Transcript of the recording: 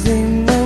masih